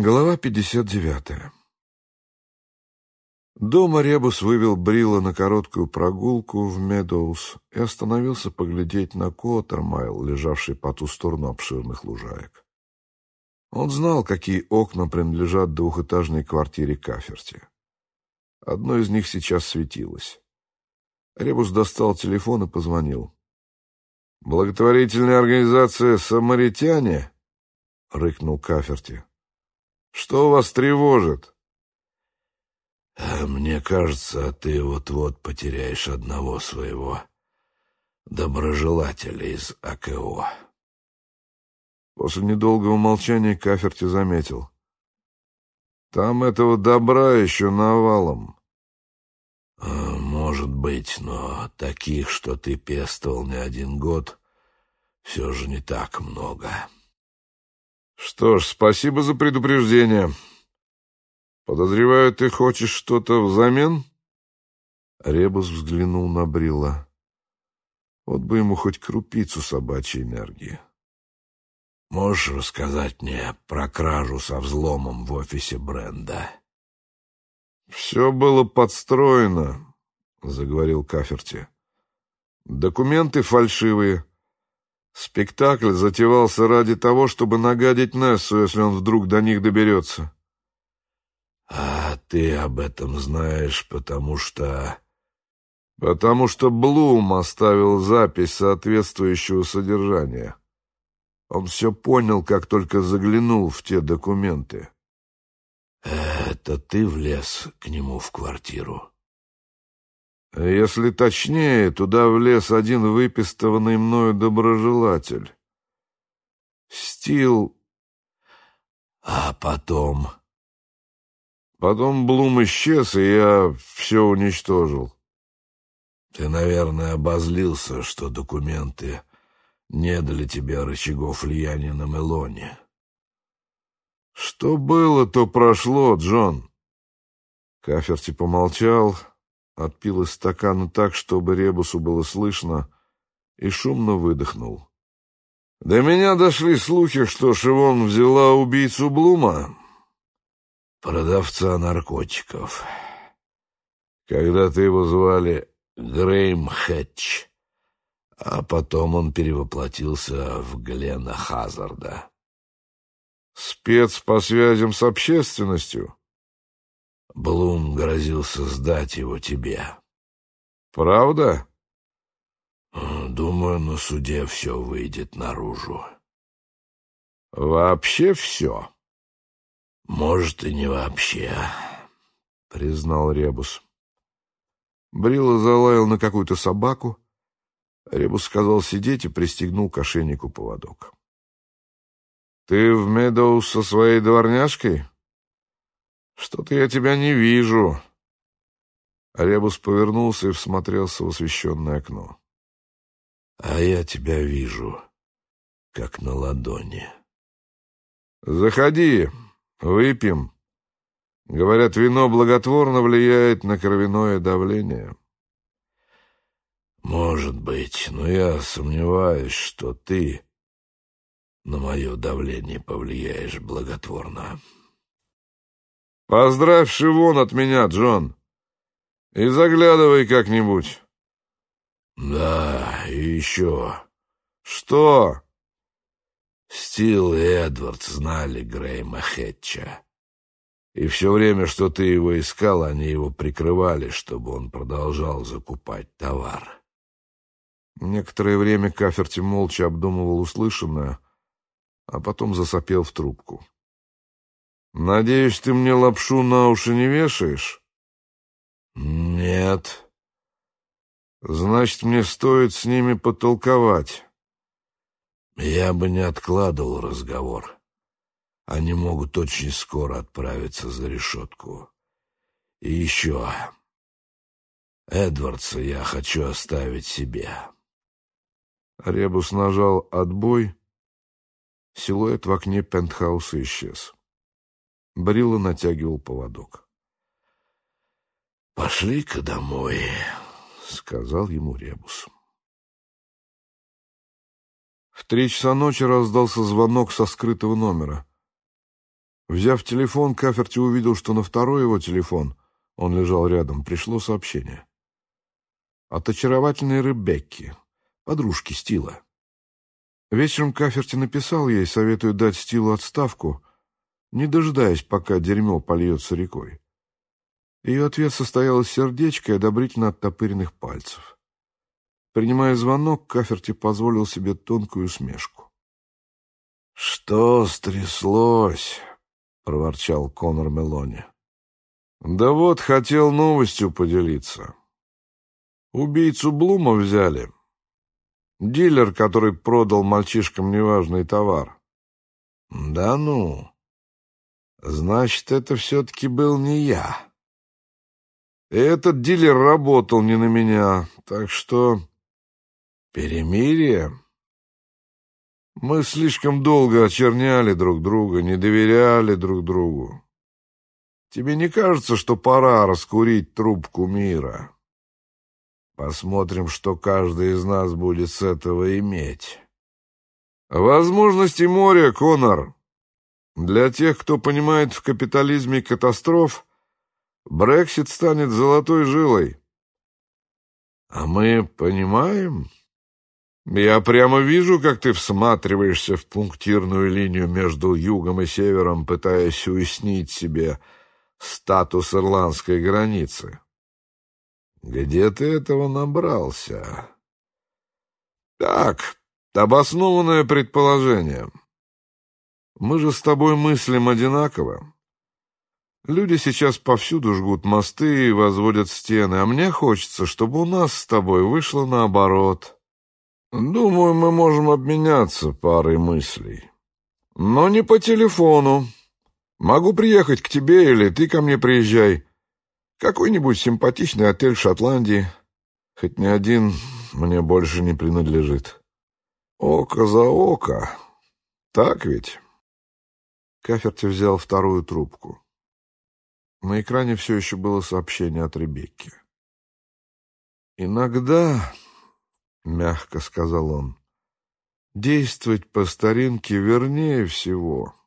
Глава 59. Дома Ребус вывел Брила на короткую прогулку в Медоуз и остановился поглядеть на Коттермайл, лежавший по ту сторону обширных лужаек. Он знал, какие окна принадлежат двухэтажной квартире Каферти. Одно из них сейчас светилось. Ребус достал телефон и позвонил. «Благотворительная организация «Самаритяне»?» — рыкнул Каферти. Что вас тревожит? Э, мне кажется, ты вот-вот потеряешь одного своего доброжелателя из АКО. После недолгого молчания Каферти заметил. Там этого добра еще навалом. Э, может быть, но таких, что ты пестовал не один год, все же не так много. Что ж, спасибо за предупреждение. Подозреваю, ты хочешь что-то взамен? Ребус взглянул на Брилла. Вот бы ему хоть крупицу собачьей энергии. Можешь рассказать мне про кражу со взломом в офисе бренда? Все было подстроено, заговорил Каферти. Документы фальшивые. Спектакль затевался ради того, чтобы нагадить Нессу, если он вдруг до них доберется. — А ты об этом знаешь, потому что... — Потому что Блум оставил запись соответствующего содержания. Он все понял, как только заглянул в те документы. — Это ты влез к нему в квартиру? Если точнее, туда влез один выпистованный мною доброжелатель. Стил... А потом... Потом Блум исчез, и я все уничтожил. Ты, наверное, обозлился, что документы не дали тебе рычагов влияния на Мелоне. Что было, то прошло, Джон. Каферти помолчал, отпил из стакана так, чтобы Ребусу было слышно, и шумно выдохнул. До меня дошли слухи, что Шивон взяла убийцу Блума, продавца наркотиков. Когда-то его звали Грейм Хэтч, а потом он перевоплотился в Глена Хазарда. Спец по связям с общественностью? Блум грозился сдать его тебе. Правда? Думаю, на суде все выйдет наружу. Вообще все? Может, и не вообще, признал Ребус. Брила залаял на какую-то собаку. Ребус сказал сидеть и пристегнул к ошейнику поводок. «Ты в Медоуз со своей дворняжкой?» «Что-то я тебя не вижу». Ребус повернулся и всмотрелся в освещенное окно. «А я тебя вижу, как на ладони». «Заходи, выпьем». Говорят, вино благотворно влияет на кровяное давление. Может быть, но я сомневаюсь, что ты на мое давление повлияешь благотворно. Поздравь Шивон от меня, Джон. И заглядывай как-нибудь. Да, и еще. Что? Стил и Эдвард знали Грейма Хэтча. И все время, что ты его искал, они его прикрывали, чтобы он продолжал закупать товар. Некоторое время Каферти молча обдумывал услышанное, а потом засопел в трубку. Надеюсь, ты мне лапшу на уши не вешаешь? Нет. Значит, мне стоит с ними потолковать. Я бы не откладывал разговор. Они могут очень скоро отправиться за решетку. И еще... Эдвардса я хочу оставить себе. Ребус нажал «Отбой». Силуэт в окне пентхауса исчез. Брилла натягивал поводок. «Пошли-ка домой», — сказал ему Ребус. В три часа ночи раздался звонок со скрытого номера. Взяв телефон, Каферти увидел, что на второй его телефон, он лежал рядом, пришло сообщение. От очаровательной Ребекки, подружки Стила. Вечером Каферти написал ей, советуя дать Стилу отставку, не дожидаясь, пока дерьмо польется рекой. Ее ответ состоял из сердечка и одобрительно оттопыренных пальцев. Принимая звонок, Каферти позволил себе тонкую усмешку. «Что стряслось?» — проворчал Конор Мелони. «Да вот, хотел новостью поделиться. Убийцу Блума взяли. Дилер, который продал мальчишкам неважный товар. Да ну. Значит, это все-таки был не я. Этот дилер работал не на меня, так что... Перемирие? Мы слишком долго очерняли друг друга, не доверяли друг другу. Тебе не кажется, что пора раскурить трубку мира? Посмотрим, что каждый из нас будет с этого иметь. Возможности моря, Конор. Для тех, кто понимает в капитализме катастроф, Брексит станет золотой жилой. А мы понимаем? Я прямо вижу, как ты всматриваешься в пунктирную линию между югом и севером, пытаясь уяснить себе статус ирландской границы. Где ты этого набрался? Так, обоснованное предположение. Мы же с тобой мыслим одинаково. Люди сейчас повсюду жгут мосты и возводят стены, а мне хочется, чтобы у нас с тобой вышло наоборот. Думаю, мы можем обменяться парой мыслей. Но не по телефону. Могу приехать к тебе, или ты ко мне приезжай. Какой-нибудь симпатичный отель в Шотландии. Хоть ни один мне больше не принадлежит. Око за око. Так ведь? Каферти взял вторую трубку. На экране все еще было сообщение от Ребекки. «Иногда, — мягко сказал он, — действовать по старинке вернее всего».